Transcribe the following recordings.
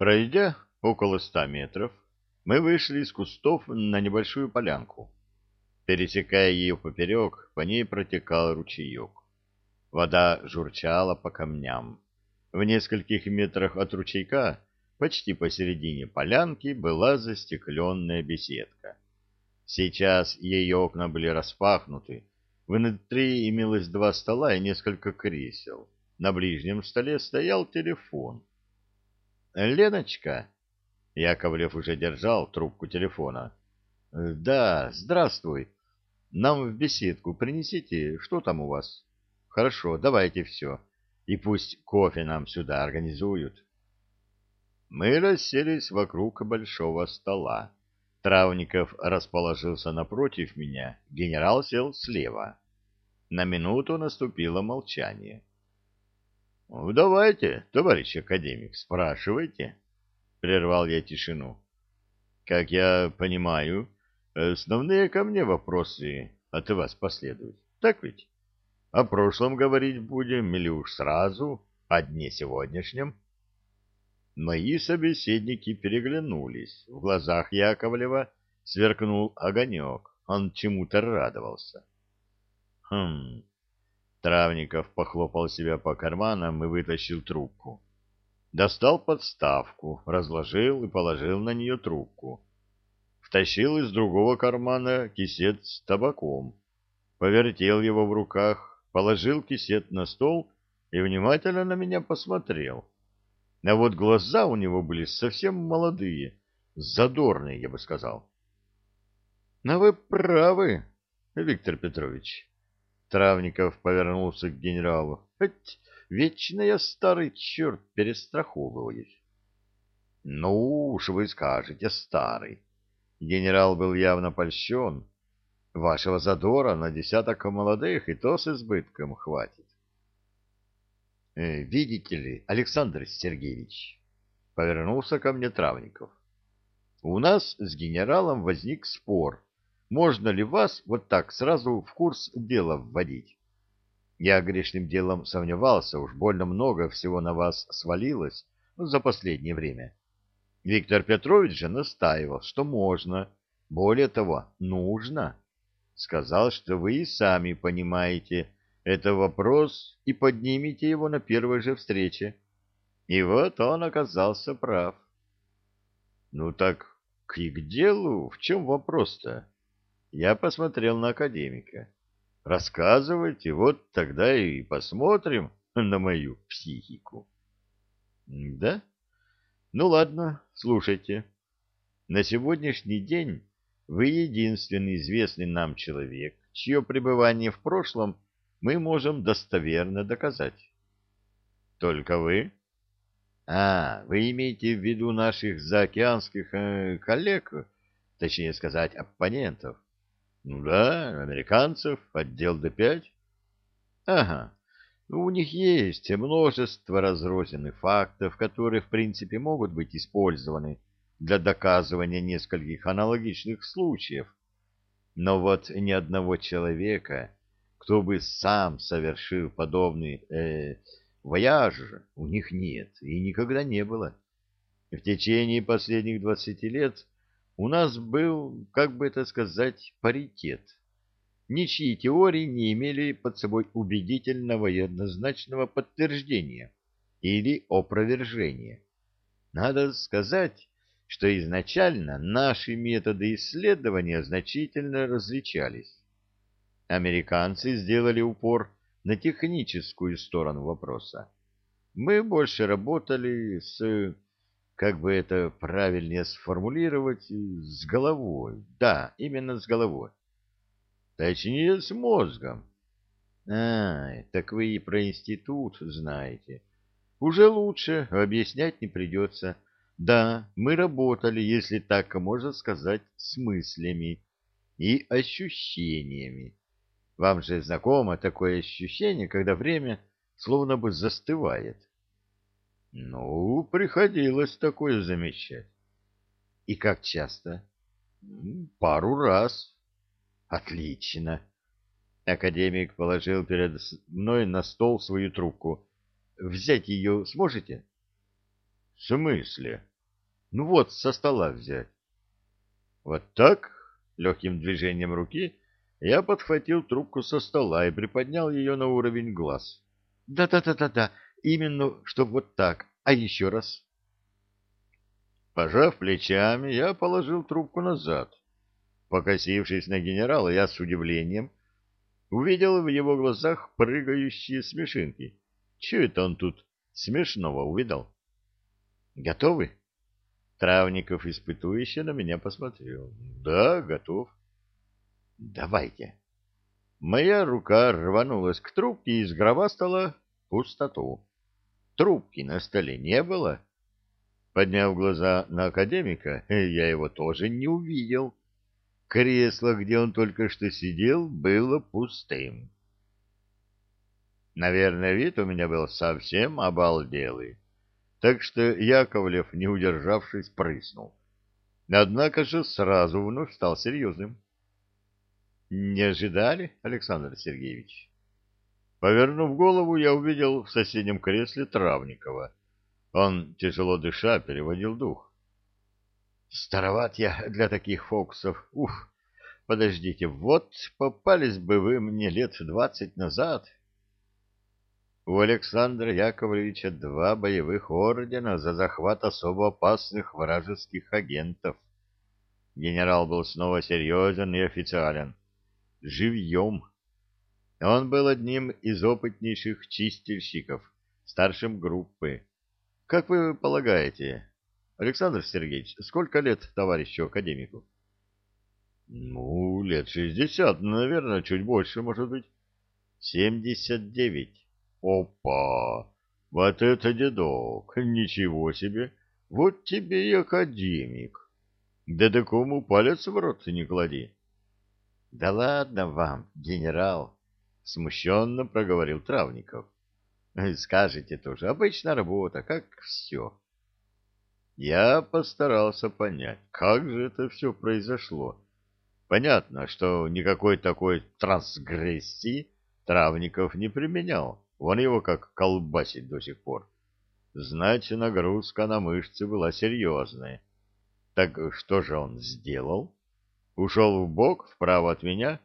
Пройдя около ста метров, мы вышли из кустов на небольшую полянку. Пересекая ее поперек, по ней протекал ручеек. Вода журчала по камням. В нескольких метрах от ручейка, почти посередине полянки, была застекленная беседка. Сейчас ее окна были распахнуты. Внутри имелось два стола и несколько кресел. На ближнем столе стоял телефон. «Леночка?» Яковлев уже держал трубку телефона. «Да, здравствуй. Нам в беседку принесите, что там у вас?» «Хорошо, давайте все. И пусть кофе нам сюда организуют». Мы расселись вокруг большого стола. Травников расположился напротив меня, генерал сел слева. На минуту наступило молчание. — Ну, давайте, товарищ академик, спрашивайте, — прервал я тишину. — Как я понимаю, основные ко мне вопросы от вас последуют, так ведь? О прошлом говорить будем или уж сразу, о дне сегодняшнем? Мои собеседники переглянулись. В глазах Яковлева сверкнул огонек. Он чему-то радовался. Хм, Травников похлопал себя по карманам и вытащил трубку. Достал подставку, разложил и положил на нее трубку. Втащил из другого кармана кисет с табаком. Повертел его в руках, положил кисет на стол и внимательно на меня посмотрел. А вот глаза у него были совсем молодые, задорные, я бы сказал. — Но вы правы, Виктор Петрович. Травников повернулся к генералу. Хоть вечно я старый черт перестраховываюсь. Ну уж вы скажете, старый. Генерал был явно польщен. Вашего задора на десяток молодых и то с избытком хватит. Э, видите ли, Александр Сергеевич, повернулся ко мне Травников. У нас с генералом возник спор можно ли вас вот так сразу в курс дела вводить? Я грешным делом сомневался, уж больно много всего на вас свалилось за последнее время. Виктор Петрович же настаивал, что можно, более того, нужно. Сказал, что вы и сами понимаете, это вопрос и поднимете его на первой же встрече. И вот он оказался прав. Ну так к делу, в чем вопрос-то? Я посмотрел на академика. Рассказывайте, вот тогда и посмотрим на мою психику. Да? Ну ладно, слушайте. На сегодняшний день вы единственный известный нам человек, чье пребывание в прошлом мы можем достоверно доказать. Только вы? А, вы имеете в виду наших заокеанских э, коллег, точнее сказать, оппонентов? Ну да, американцев, отдел Д-5. Ага. У них есть множество разрозненных фактов, которые, в принципе, могут быть использованы для доказывания нескольких аналогичных случаев. Но вот ни одного человека, кто бы сам совершил подобный э, вояж, у них нет и никогда не было. В течение последних двадцати лет у нас был, как бы это сказать, паритет. Ничьи теории не имели под собой убедительного и однозначного подтверждения или опровержения. Надо сказать, что изначально наши методы исследования значительно различались. Американцы сделали упор на техническую сторону вопроса. Мы больше работали с как бы это правильнее сформулировать, с головой. Да, именно с головой. Точнее, с мозгом. А, так вы и про институт знаете. Уже лучше, объяснять не придется. Да, мы работали, если так можно сказать, с мыслями и ощущениями. Вам же знакомо такое ощущение, когда время словно бы застывает. Ну, приходилось такое замечать. И как часто? Пару раз. Отлично. Академик положил перед мной на стол свою трубку. Взять ее сможете? В смысле? Ну вот, со стола взять. Вот так, легким движением руки, я подхватил трубку со стола и приподнял ее на уровень глаз. Да-да-да-да-да, именно, что вот так. А еще раз. Пожав плечами, я положил трубку назад. Покосившись на генерала, я с удивлением увидел в его глазах прыгающие смешинки. Че это он тут смешного увидал? Готовы? Травников испытующе на меня посмотрел. Да, готов. Давайте. Моя рука рванулась к трубке и сгробастала пустоту. Трубки на столе не было. Подняв глаза на академика, я его тоже не увидел. Кресло, где он только что сидел, было пустым. Наверное, вид у меня был совсем обалделый, так что Яковлев, не удержавшись, прыснул. Однако же сразу вновь стал серьезным. — Не ожидали, Александр Сергеевич? Повернув голову, я увидел в соседнем кресле Травникова. Он, тяжело дыша, переводил дух. Староват я для таких фокусов. Ух, подождите, вот попались бы вы мне лет двадцать назад. У Александра Яковлевича два боевых ордена за захват особо опасных вражеских агентов. Генерал был снова серьезен и официален. Живьем. Он был одним из опытнейших чистильщиков, старшим группы. Как вы полагаете, Александр Сергеевич, сколько лет товарищу академику? Ну, лет шестьдесят, наверное, чуть больше, может быть. Семьдесят девять. Опа! Вот это дедок! Ничего себе! Вот тебе и академик. Да такому палец в рот не клади. Да ладно вам, генерал, смущенно проговорил Травников. Скажите тоже, обычная работа, как все. Я постарался понять, как же это все произошло. Понятно, что никакой такой трансгрессии Травников не применял. Вон его как колбасит до сих пор. Значит, нагрузка на мышцы была серьезная. Так что же он сделал? Ушел в бок, вправо от меня?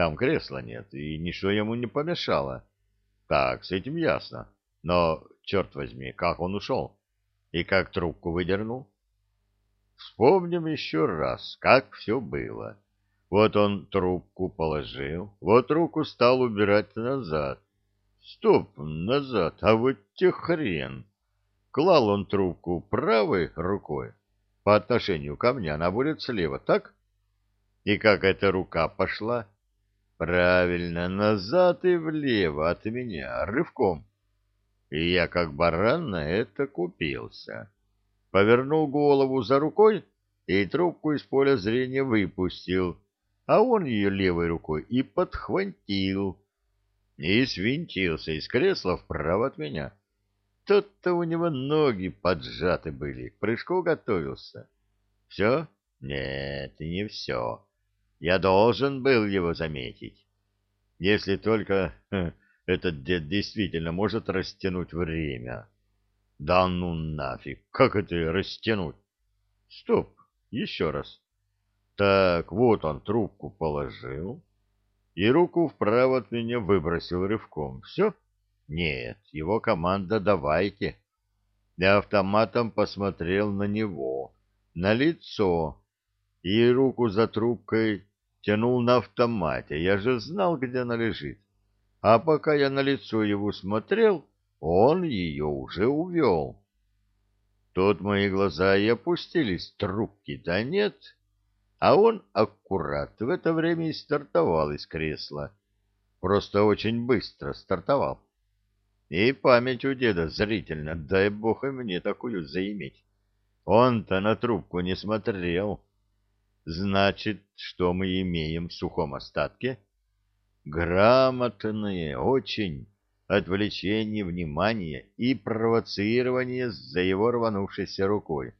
Там кресла нет, и ничто ему не помешало. Так, с этим ясно. Но, черт возьми, как он ушел? И как трубку выдернул? Вспомним еще раз, как все было. Вот он трубку положил, вот руку стал убирать назад. Стоп, назад, а вот те хрен. Клал он трубку правой рукой, по отношению ко мне она будет слева, так? И как эта рука пошла? Правильно, назад и влево от меня, рывком и я как баран на это купился. Повернул голову за рукой и трубку из поля зрения выпустил, а он ее левой рукой и подхватил, и свинтился из кресла вправо от меня. Тут-то у него ноги поджаты были, к прыжку готовился. Все? Нет, не все. Я должен был его заметить. Если только этот дед действительно может растянуть время. Да ну нафиг, как это растянуть? Стоп, еще раз. Так, вот он трубку положил и руку вправо от меня выбросил рывком. Все? Нет, его команда «давайте». Я автоматом посмотрел на него, на лицо, и руку за трубкой тянул на автомате. Я же знал, где она лежит. А пока я на лицо его смотрел, он ее уже увел. Тут мои глаза и опустились, трубки-то нет, а он аккурат в это время и стартовал из кресла. Просто очень быстро стартовал. И память у деда зрительно, дай бог и мне такую заиметь. Он-то на трубку не смотрел. Значит, что мы имеем в сухом остатке? — Грамотное, очень, отвлечение внимания и провоцирование за его рванувшейся рукой.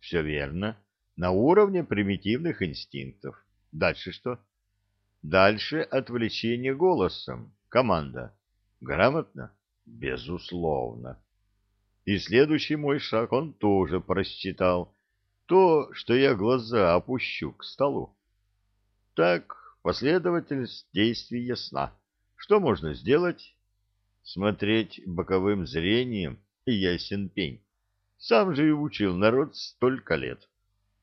Все верно, на уровне примитивных инстинктов. Дальше что? Дальше отвлечение голосом. Команда. Грамотно? Безусловно. И следующий мой шаг он тоже просчитал. То, что я глаза опущу к столу. Так, последовательность действий ясна. Что можно сделать? Смотреть боковым зрением и ясен пень. Сам же и учил народ столько лет.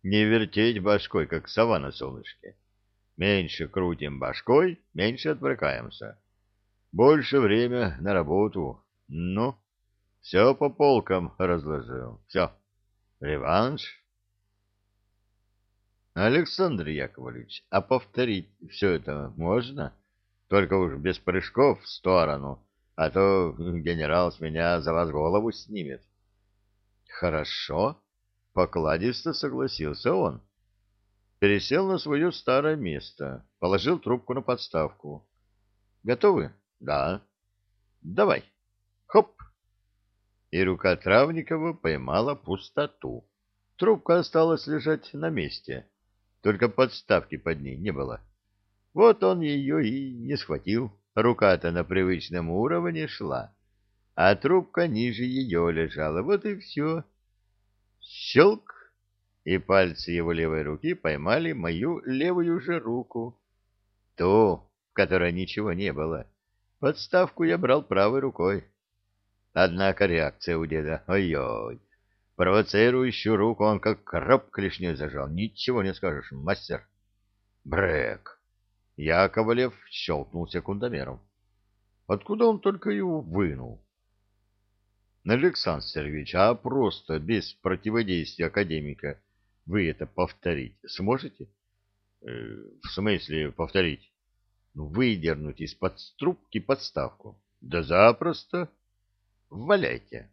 Не вертеть башкой, как сова на солнышке. Меньше крутим башкой, меньше отвлекаемся. Больше время на работу. Ну, все по полкам разложил. Все. Реванш. Александр Яковлевич, а повторить все это можно? Только уж без прыжков в сторону, а то генерал с меня за вас голову снимет. Хорошо, покладисто согласился он. Пересел на свое старое место, положил трубку на подставку. Готовы? Да. Давай. Хоп. И рука Травникова поймала пустоту. Трубка осталась лежать на месте, только подставки под ней не было. Вот он ее и не схватил. Рука-то на привычном уровне шла, а трубка ниже ее лежала. Вот и все. Щелк! И пальцы его левой руки поймали мою левую же руку. Ту, в которой ничего не было. Подставку я брал правой рукой. Однако реакция у деда, ой-ой, провоцирующую руку он как краб клешней зажал. Ничего не скажешь, мастер. Брэк. Яковлев щелкнул секундомером. Откуда он только его вынул? Александр Сергеевич, а просто без противодействия академика вы это повторить сможете? Э, в смысле повторить? Ну, выдернуть из-под трубки подставку. Да запросто. Валяйте.